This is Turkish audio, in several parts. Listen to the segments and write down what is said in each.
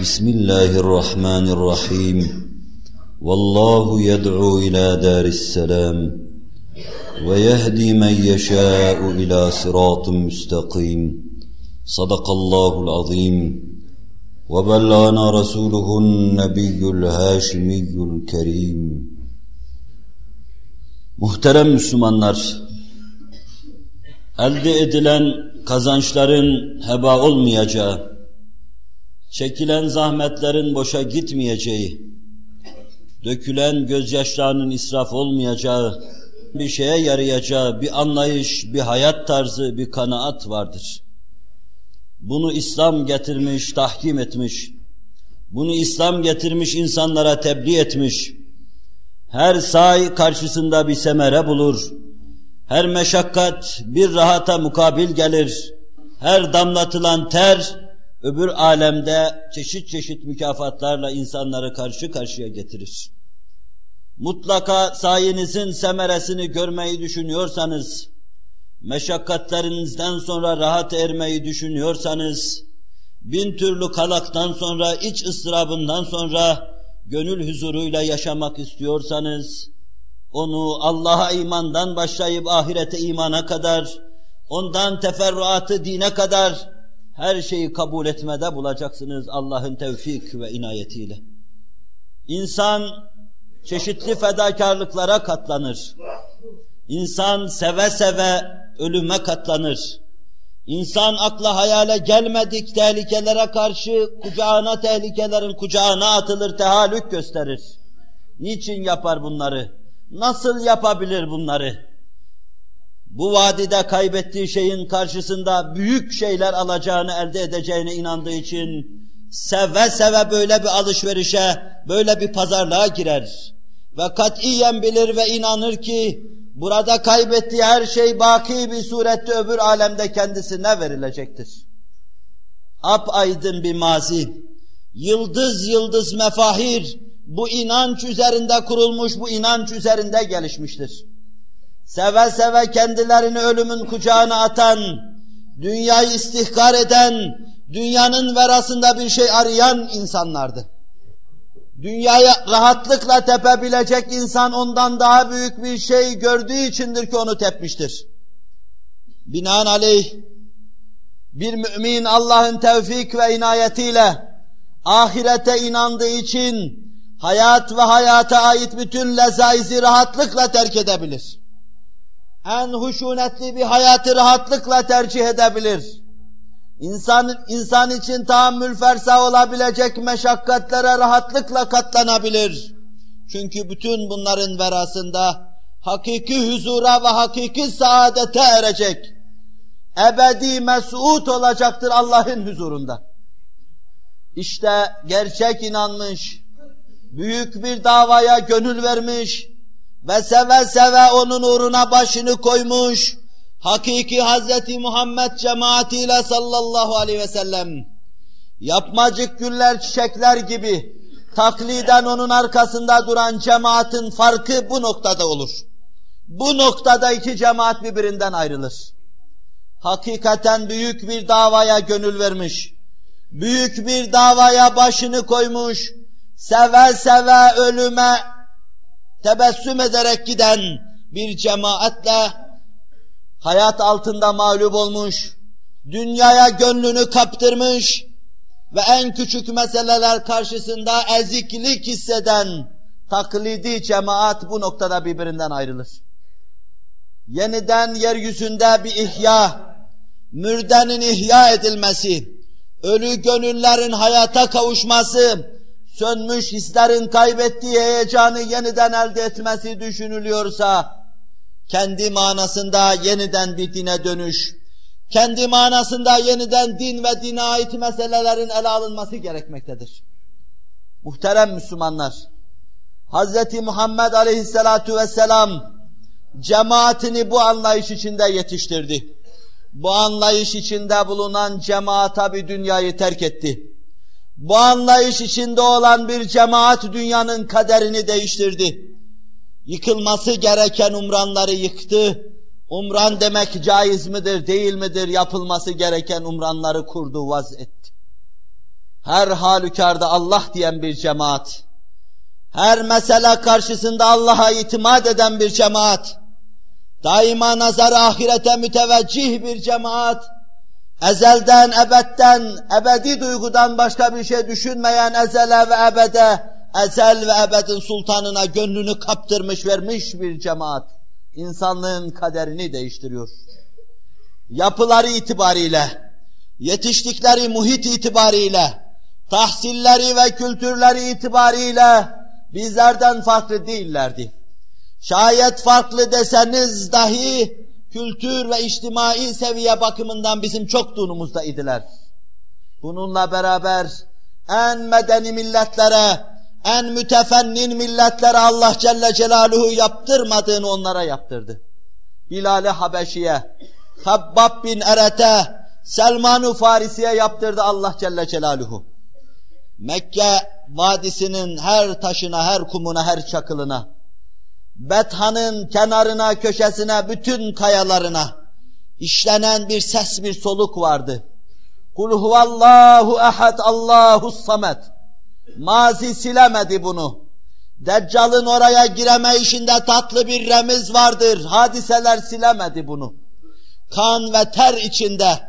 بسم الله الرحمن الرحيم والله يدعو إلى دار السلام ويهدي من يشاء إلى صراط مستقيم صدق الله العظيم وبلغنا رسوله النبي الهاشمي الكريم Muhterem Müslümanlar, elde edilen kazançların heba olmayacağı, çekilen zahmetlerin boşa gitmeyeceği, dökülen gözyaşlarının israf olmayacağı, bir şeye yarayacağı bir anlayış, bir hayat tarzı, bir kanaat vardır. Bunu İslam getirmiş, tahkim etmiş. Bunu İslam getirmiş, insanlara tebliğ etmiş. Her say karşısında bir semere bulur. Her meşakkat bir rahata mukabil gelir. Her damlatılan ter öbür alemde çeşit çeşit mükafatlarla insanları karşı karşıya getirir. Mutlaka sayenizin semeresini görmeyi düşünüyorsanız, meşakkatlerinizden sonra rahat ermeyi düşünüyorsanız, bin türlü kalaktan sonra, iç ıstırabından sonra gönül huzuruyla yaşamak istiyorsanız, onu Allah'a imandan başlayıp ahirete imana kadar, ondan teferruatı dine kadar her şeyi kabul etmede bulacaksınız Allah'ın tevfik ve inayetiyle. İnsan çeşitli fedakarlıklara katlanır. İnsan seve seve ölüme katlanır. İnsan akla hayale gelmedik tehlikelere karşı kucağına tehlikelerin kucağına atılır, tehallük gösterir. Niçin yapar bunları? Nasıl yapabilir bunları? Bu vadide kaybettiği şeyin karşısında büyük şeyler alacağını elde edeceğine inandığı için seve seve böyle bir alışverişe, böyle bir pazarlığa girer. Ve katiyen bilir ve inanır ki burada kaybettiği her şey baki bir surette öbür alemde kendisine verilecektir. Ap aydın bir mazi, yıldız yıldız mefahir, bu inanç üzerinde kurulmuş, bu inanç üzerinde gelişmiştir seve seve kendilerini ölümün kucağına atan, dünyayı istihkar eden, dünyanın verasında bir şey arayan insanlardı. Dünyaya rahatlıkla tepebilecek insan ondan daha büyük bir şey gördüğü içindir ki onu tepmiştir. Binaenaleyh bir mümin Allah'ın tevfik ve inayetiyle ahirete inandığı için hayat ve hayata ait bütün lezaizi rahatlıkla terk edebilir en huşunetli bir hayatı rahatlıkla tercih edebilir. İnsan, insan için tahammül fersa olabilecek meşakkatlere rahatlıkla katlanabilir. Çünkü bütün bunların verasında hakiki huzura ve hakiki saadete erecek. Ebedi mesut olacaktır Allah'ın huzurunda. İşte gerçek inanmış, büyük bir davaya gönül vermiş, ve seve seve onun uğruna başını koymuş, hakiki Hazreti Muhammed cemaatiyle sallallahu aleyhi ve sellem yapmacık güller çiçekler gibi takliden onun arkasında duran cemaatin farkı bu noktada olur. Bu noktada iki cemaat birbirinden ayrılır. Hakikaten büyük bir davaya gönül vermiş, büyük bir davaya başını koymuş, seve seve ölüme tebessüm ederek giden bir cemaatle hayat altında mağlup olmuş, dünyaya gönlünü kaptırmış ve en küçük meseleler karşısında eziklik hisseden taklidi cemaat bu noktada birbirinden ayrılır. Yeniden yeryüzünde bir ihya, mürdenin ihya edilmesi, ölü gönüllerin hayata kavuşması, sönmüş hislerin kaybettiği heyecanı yeniden elde etmesi düşünülüyorsa, kendi manasında yeniden bir dine dönüş, kendi manasında yeniden din ve dine ait meselelerin ele alınması gerekmektedir. Muhterem Müslümanlar, Hz. Muhammed Aleyhisselatu Vesselam cemaatini bu anlayış içinde yetiştirdi. Bu anlayış içinde bulunan cemaat tabi dünyayı terk etti. Bu anlayış içinde olan bir cemaat dünyanın kaderini değiştirdi. Yıkılması gereken umranları yıktı. Umran demek caiz midir, değil midir? Yapılması gereken umranları kurdu, vaz etti. Her halükarda Allah diyen bir cemaat, her mesele karşısında Allah'a itimat eden bir cemaat, daima nazarı ahirete müteveccih bir cemaat, ezelden, ebedden, ebedi duygudan başka bir şey düşünmeyen ezele ve ebede, ezel ve ebedin sultanına gönlünü kaptırmış vermiş bir cemaat, insanlığın kaderini değiştiriyor. Yapıları itibariyle, yetiştikleri muhit itibariyle, tahsilleri ve kültürleri itibariyle bizlerden farklı değillerdi. Şayet farklı deseniz dahi kültür ve içtimai seviye bakımından bizim çok dunumuzda idiler. Bununla beraber en medeni milletlere, en mütefennin milletlere Allah Celle Celaluhu yaptırmadığını onlara yaptırdı. Bilal-i Habeşi'ye, Habbab bin Eret'e, Selman-ı Farisi'ye yaptırdı Allah Celle Celaluhu. Mekke vadisinin her taşına, her kumuna, her çakılına, Bethan'ın kenarına, köşesine, bütün kayalarına işlenen bir ses, bir soluk vardı. Kul huvallahu ehad Allahu samet. Mazi silemedi bunu. Deccal'ın oraya gireme işinde tatlı bir remiz vardır. Hadiseler silemedi bunu. Kan ve ter içinde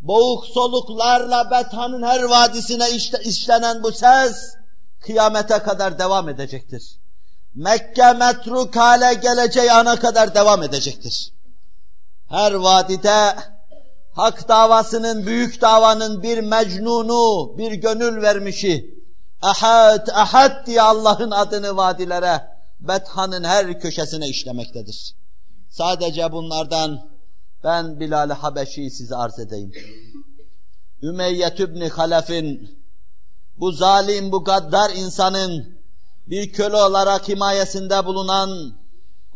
boğuk soluklarla Bethan'ın her vadisine işlenen bu ses kıyamete kadar devam edecektir. Mekke metruk hale geleceği ana kadar devam edecektir. Her vadide hak davasının, büyük davanın bir mecnunu, bir gönül vermişi, ahad, ahad diye Allah'ın adını vadilere, Bethan'ın her köşesine işlemektedir. Sadece bunlardan ben Bilal-i Habeşi'yi size arz edeyim. Ümeyyet İbni Halef'in, bu zalim, bu gaddar insanın, bir köle olarak himayesinde bulunan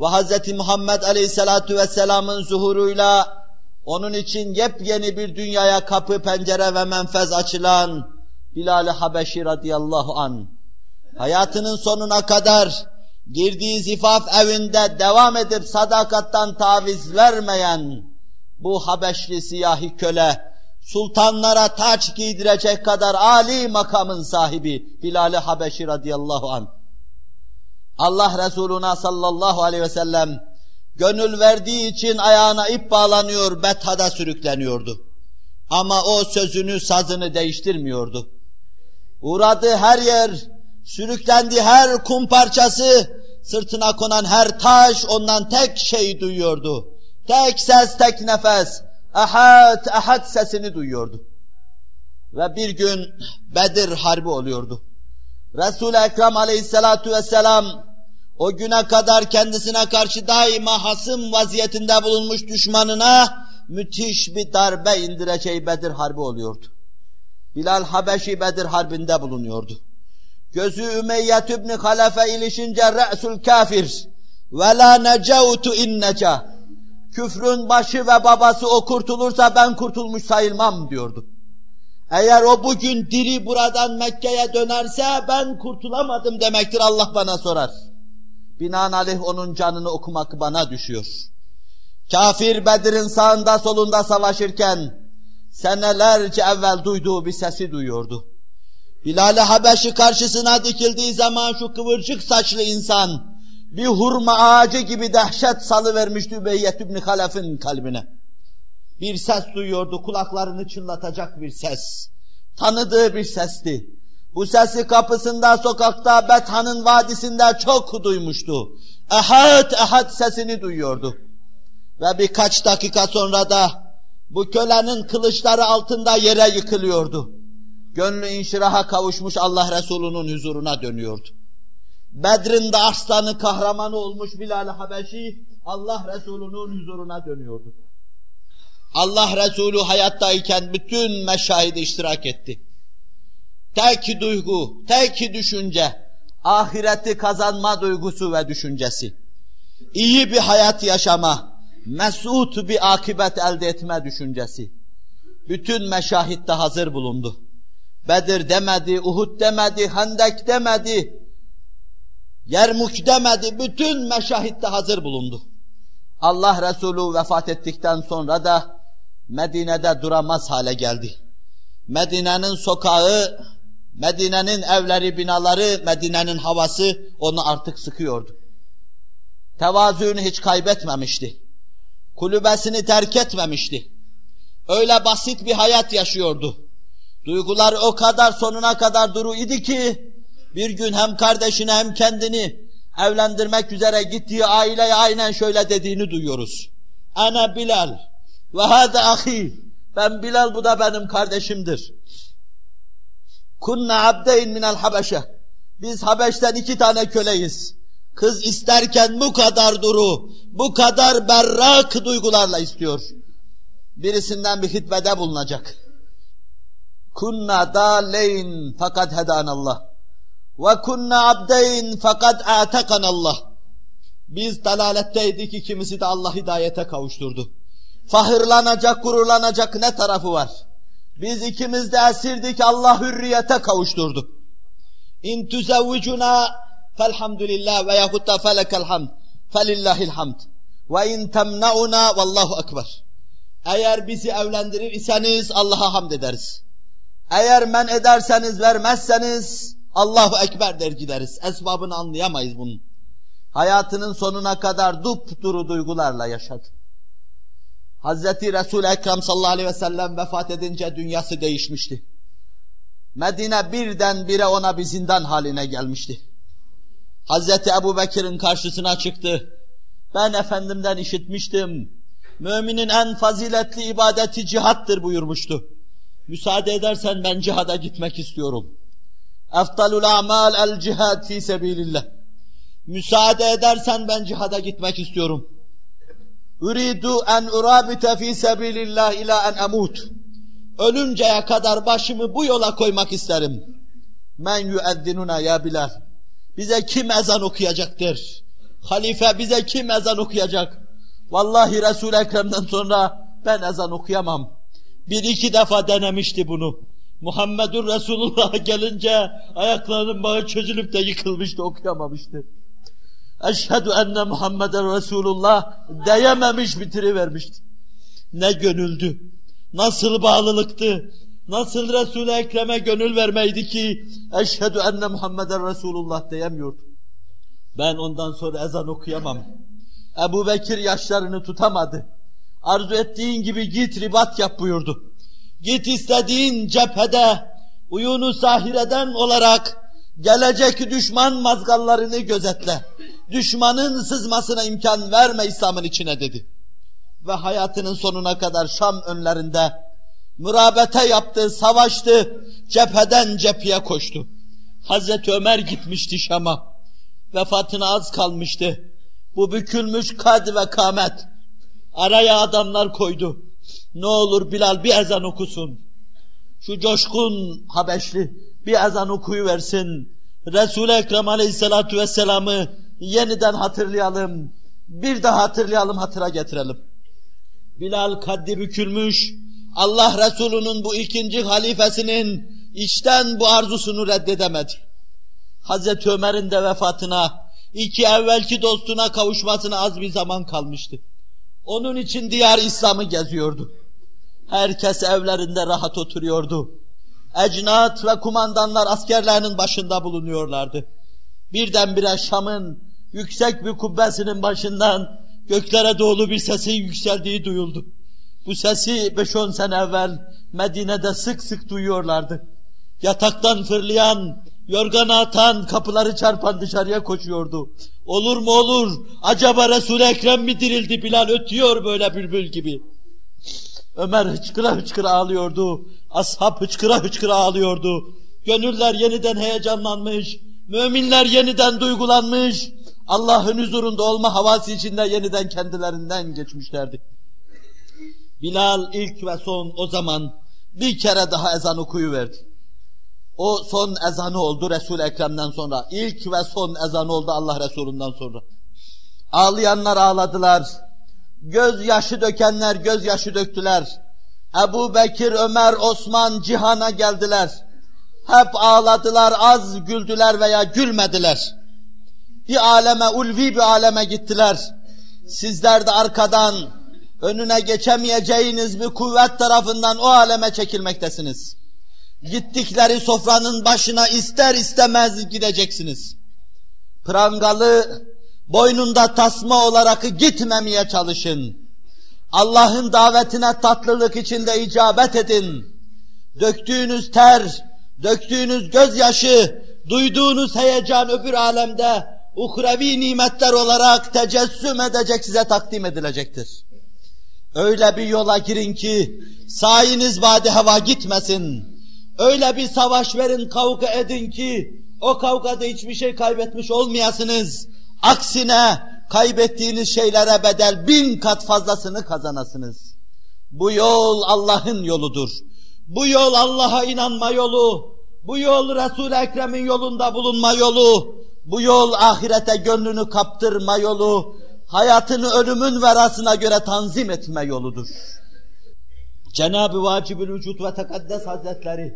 ve Hz. Muhammed Aleyhisselatü Vesselam'ın zuhuruyla onun için yepyeni bir dünyaya kapı, pencere ve menfez açılan Bilal-i Habeşi radıyallahu an hayatının sonuna kadar girdiği zifaf evinde devam edip sadakattan taviz vermeyen bu Habeşli siyahi köle sultanlara taç giydirecek kadar ali makamın sahibi Bilal-i Habeşi radıyallahu anh. Allah Resuluna sallallahu aleyhi ve sellem gönül verdiği için ayağına ip bağlanıyor, bethada sürükleniyordu. Ama o sözünü, sazını değiştirmiyordu. Uğradığı her yer, sürüklendiği her kum parçası, sırtına konan her taş ondan tek şey duyuyordu. Tek ses, tek nefes, ahad, ahad sesini duyuyordu. Ve bir gün Bedir harbi oluyordu. Resul-i Ekrem aleyhissalatu vesselam o güne kadar kendisine karşı daima hasım vaziyetinde bulunmuş düşmanına müthiş bir darbe indireceği Bedir Harbi oluyordu. Bilal Habeşi Bedir Harbi'nde bulunuyordu. Gözü Ümeyyet İbni Halefe ilişince re'sul kafir ve la necevtu inneca küfrün başı ve babası o kurtulursa ben kurtulmuş sayılmam diyordu. Eğer o bugün diri buradan Mekke'ye dönerse ben kurtulamadım demektir Allah bana sorar. Binaenaleyh onun canını okumak bana düşüyor. Kafir Bedir'in sağında solunda savaşırken senelerce evvel duyduğu bir sesi duyuyordu. Bilal-i Habeşi karşısına dikildiği zaman şu kıvırcık saçlı insan bir hurma ağacı gibi dehşet salıvermişti Übeyyet İbni Halef'in kalbine. Bir ses duyuyordu, kulaklarını çınlatacak bir ses. Tanıdığı bir sesti. Bu sesi kapısında, sokakta, Bethan'ın vadisinde çok duymuştu. Ehad, ehad sesini duyuyordu. Ve birkaç dakika sonra da bu kölenin kılıçları altında yere yıkılıyordu. Gönlü inşiraha kavuşmuş Allah Resulü'nün huzuruna dönüyordu. Bedrin de aslanı kahramanı olmuş Bilal-i Habeşi Allah Resulü'nün huzuruna dönüyordu. Allah Resulü hayattayken bütün meşahide iştirak etti. Tek duygu, tek düşünce, ahireti kazanma duygusu ve düşüncesi. İyi bir hayat yaşama, mesut bir akibet elde etme düşüncesi. Bütün meşahitte hazır bulundu. Bedir demedi, Uhud demedi, Hendek demedi, Yermuk demedi, bütün meşahitte hazır bulundu. Allah Resulü vefat ettikten sonra da Medine'de duramaz hale geldi. Medine'nin sokağı, Medine'nin evleri, binaları, Medine'nin havası onu artık sıkıyordu. Tevazuunu hiç kaybetmemişti. Kulübesini terk etmemişti. Öyle basit bir hayat yaşıyordu. Duygular o kadar sonuna kadar duru idi ki bir gün hem kardeşini hem kendini evlendirmek üzere gittiği aileye aynen şöyle dediğini duyuyoruz. Ana Bilal ve hâde ahi. Ben Bilal bu da benim kardeşimdir. Kunna abdeyn minel habeşe. Biz Habeş'ten iki tane köleyiz. Kız isterken bu kadar duru, bu kadar berrak duygularla istiyor. Birisinden bir hitbede bulunacak. Kunna dâleyn fakat hedanallah. Ve kunna abdeyn fakat Allah. Biz dalaletteydik ikimizi de Allah hidayete kavuşturdu. Fahırlanacak, gururlanacak ne tarafı var? Biz ikimiz de esirdik, Allah hürriyete kavuşturdu. İn tuzevvicuna felhamdülillah ve yahut da felekel hamd. Felillahil hamd. Ve in temnauna vallahu ekber. Eğer bizi evlendirir iseniz Allah'a hamd ederiz. Eğer men ederseniz, vermezseniz Allahu Ekber der gideriz. Esbabını anlayamayız bunun. Hayatının sonuna kadar dupduru duygularla yaşadı. Hazreti Resul-i Ekrem sallallahu aleyhi ve sellem vefat edince dünyası değişmişti. Medine birden bire ona bir zindan haline gelmişti. Hazreti Ebu Bekir'in karşısına çıktı. Ben Efendimden işitmiştim. Müminin en faziletli ibadeti cihattır buyurmuştu. Müsaade edersen ben cihada gitmek istiyorum. Eftalul amal el cihad fi sebilillah. Müsaade edersen ben cihada gitmek istiyorum. Uridu en urabite fi sebilillah ila en emut. Ölünceye kadar başımı bu yola koymak isterim. Men yueddinuna ya Bilal. Bize kim ezan okuyacaktır? Halife bize kim ezan okuyacak? Vallahi Resul-i Ekrem'den sonra ben ezan okuyamam. Bir iki defa denemişti bunu. Muhammedur Resulullah gelince ayaklarının bağı çözülüp de yıkılmıştı, okuyamamıştı. Eşhedü enne Muhammeden Resulullah diyememiş bitirivermişti. Ne gönüldü, nasıl bağlılıktı, nasıl Resul-i Ekrem'e gönül vermeydi ki eşhedü enne Muhammeden Resulullah diyemiyordu. Ben ondan sonra ezan okuyamam. Ebu Bekir yaşlarını tutamadı. Arzu ettiğin gibi git ribat yap buyurdu. Git istediğin cephede uyunu sahireden olarak gelecek düşman mazgallarını gözetle. Düşmanın sızmasına imkan verme İslam'ın içine dedi. Ve hayatının sonuna kadar Şam önlerinde mürabete yaptı, savaştı, cepheden cepheye koştu. Hazreti Ömer gitmişti Şam'a. Vefatına az kalmıştı. Bu bükülmüş kad ve kamet. Araya adamlar koydu. Ne olur Bilal bir ezan okusun. Şu coşkun Habeşli bir ezan okuyu versin. Resul-i Ekrem Aleyhisselatü Vesselam'ı yeniden hatırlayalım. Bir daha hatırlayalım, hatıra getirelim. Bilal kaddi bükülmüş, Allah Resulü'nün bu ikinci halifesinin içten bu arzusunu reddedemedi. Hazreti Ömer'in de vefatına, iki evvelki dostuna kavuşmasına az bir zaman kalmıştı. Onun için diğer İslam'ı geziyordu. Herkes evlerinde rahat oturuyordu. Ecnat ve kumandanlar askerlerinin başında bulunuyorlardı. Birdenbire Şam'ın yüksek bir kubbesinin başından göklere doğru bir sesin yükseldiği duyuldu. Bu sesi 5-10 sene evvel Medine'de sık sık duyuyorlardı. Yataktan fırlayan, yorganı atan, kapıları çarpan dışarıya koşuyordu. Olur mu olur, acaba Resul-i Ekrem mi dirildi Bilal ötüyor böyle bülbül gibi. Ömer hıçkıra hıçkıra ağlıyordu. Ashab hıçkıra hıçkıra ağlıyordu. Gönüller yeniden heyecanlanmış. Müminler yeniden duygulanmış. Allah'ın huzurunda olma havası içinde yeniden kendilerinden geçmişlerdi. Bilal ilk ve son o zaman bir kere daha ezan okuyuverdi. O son ezanı oldu Resul Ekrem'den sonra. İlk ve son ezanı oldu Allah Resulü'nden sonra. Ağlayanlar ağladılar. Göz yaşı dökenler göz yaşı döktüler. Ebu Bekir, Ömer, Osman cihana geldiler. Hep ağladılar, az güldüler veya gülmediler. Bir aleme, ulvi bir aleme gittiler. Sizler de arkadan önüne geçemeyeceğiniz bir kuvvet tarafından o aleme çekilmektesiniz. Gittikleri sofranın başına ister istemez gideceksiniz. Prangalı, boynunda tasma olarak gitmemeye çalışın. Allah'ın davetine tatlılık içinde icabet edin. Döktüğünüz ter, döktüğünüz gözyaşı, duyduğunuz heyecan öbür alemde uhrevi nimetler olarak tecessüm edecek size takdim edilecektir. Öyle bir yola girin ki sayiniz vadi hava gitmesin. Öyle bir savaş verin, kavga edin ki o kavgada hiçbir şey kaybetmiş olmayasınız. Aksine kaybettiğiniz şeylere bedel bin kat fazlasını kazanasınız. Bu yol Allah'ın yoludur. Bu yol Allah'a inanma yolu. Bu yol Resul-i Ekrem'in yolunda bulunma yolu. Bu yol ahirete gönlünü kaptırma yolu. Hayatını ölümün verasına göre tanzim etme yoludur. Cenab-ı Vacibül Vücut ve Tekaddes Hazretleri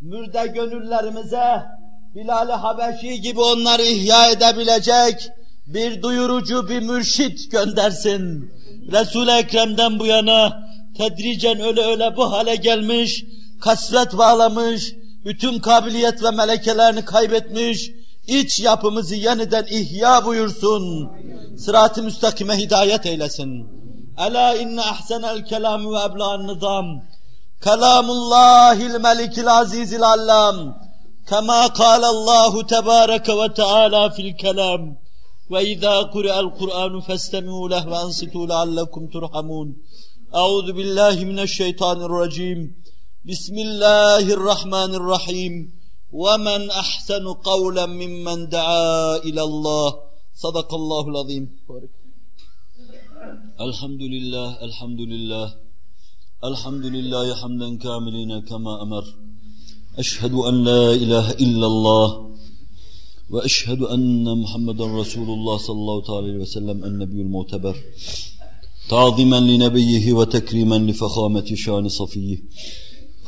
mürde gönüllerimize Bilal-i Habeşi gibi onları ihya edebilecek bir duyurucu, bir mürşit göndersin. Resul-i Ekrem'den bu yana tedricen öyle öyle bu hale gelmiş, kasvet bağlamış, bütün kabiliyet ve melekelerini kaybetmiş, iç yapımızı yeniden ihya buyursun. Sırat-ı müstakime hidayet eylesin. Ela inne ahsenel kelam ve ebla'n nizam. Kelamullahil melikil azizil allam. Kema kâlallahu tebâreke ve teâlâ fil kelam. وإذا قرأ القرآن فاستمعوا له وأنصتوا لعلكم ترحمون أعوذ بالله من الشيطان الرجيم بسم الله الرحمن الرحيم ومن أحسن قولا ممن دعا إلى الله. صدق الله العظيم. الحمد لله الحمد لله الحمد لله حمدا كاملين كما أمر. أشهد أن لا إله إلا الله وأشهد أن محمد رسول الله صلى الله عليه وسلم النبي المعتبر. تعظيما لنبيه وتكريما لفخامة شان صفيه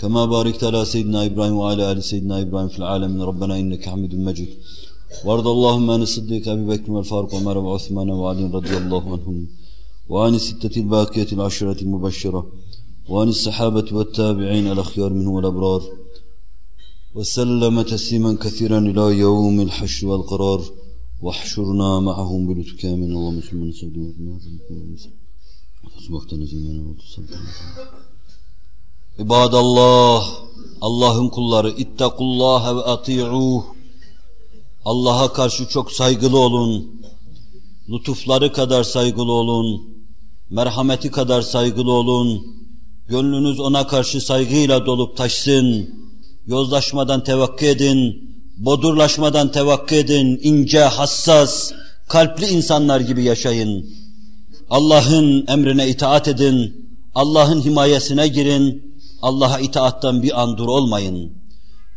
كما باركت على سيدنا إبراهيم وعلى آل سيدنا إبراهيم في العالمين. ربنا إنك حميد مجيد. وارض اللهم عن الصديق أبي بكر والفاروق وعمر وعثمان وعلي رضي الله عنهم وعن الستة الباقية العشرة المبشرة وعن الصحابة والتابعين الأخيار منه والأبرار وسلم تسليما كثيرا إلى يوم الحشر والقرار. واحشرنا معهم بلطفك من الله مسلمين İbadallah, Allah'ın kulları, ittakullaha ve ati'uh. Allah'a karşı çok saygılı olun. Lütufları kadar saygılı olun. Merhameti kadar saygılı olun. Gönlünüz ona karşı saygıyla dolup taşsın Yozlaşmadan tevakkı edin, bodurlaşmadan tevakkı edin, ince, hassas, kalpli insanlar gibi yaşayın. Allah'ın emrine itaat edin, Allah'ın himayesine girin, Allah'a itaattan bir an dur olmayın.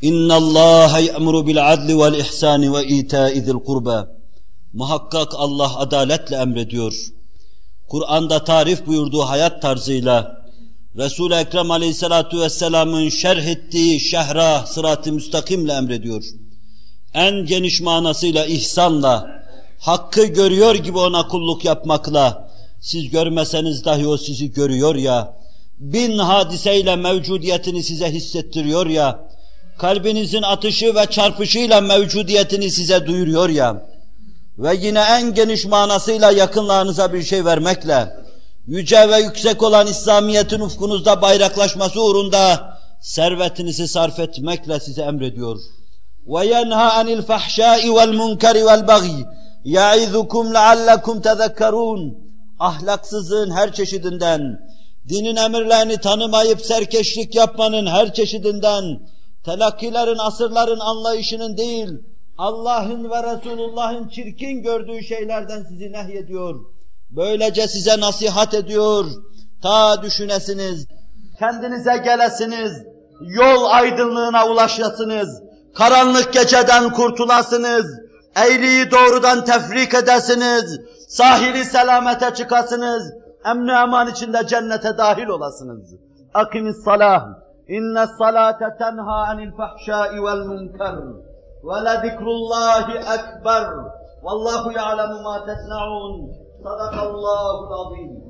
İnna Allah ya'muru bil adli vel ihsani ve ita'i zil kurba. Muhakkak Allah adaletle emrediyor. Kur'an'da tarif buyurduğu hayat tarzıyla Resul-i Ekrem Aleyhisselatü Vesselam'ın şerh ettiği şehra sırat-ı müstakimle emrediyor. En geniş manasıyla ihsanla, hakkı görüyor gibi ona kulluk yapmakla, siz görmeseniz dahi o sizi görüyor ya, bin hadiseyle mevcudiyetini size hissettiriyor ya, kalbinizin atışı ve çarpışıyla mevcudiyetini size duyuruyor ya ve yine en geniş manasıyla yakınlarınıza bir şey vermekle yüce ve yüksek olan İslamiyet'in ufkunuzda bayraklaşması uğrunda servetinizi sarf etmekle size emrediyor. Ve yenha anil fahşai vel munkari vel bagyi yaizukum leallekum tezekkerun ahlaksızlığın her çeşidinden dinin emirlerini tanımayıp serkeşlik yapmanın her çeşidinden, telakkilerin, asırların anlayışının değil, Allah'ın ve Resulullah'ın çirkin gördüğü şeylerden sizi nehyediyor. Böylece size nasihat ediyor. Ta düşünesiniz, kendinize gelesiniz, yol aydınlığına ulaşasınız, karanlık geceden kurtulasınız, eğriyi doğrudan tefrik edesiniz, sahili selamete çıkasınız, Emni aman içinde cennete dahil olasınız. Akimis salah. İnne salate tenha anil fahşai vel münker. Ve le zikrullahi ekber. Vallahu ya'lemu ma tesna'un. Sadakallahu'l azim.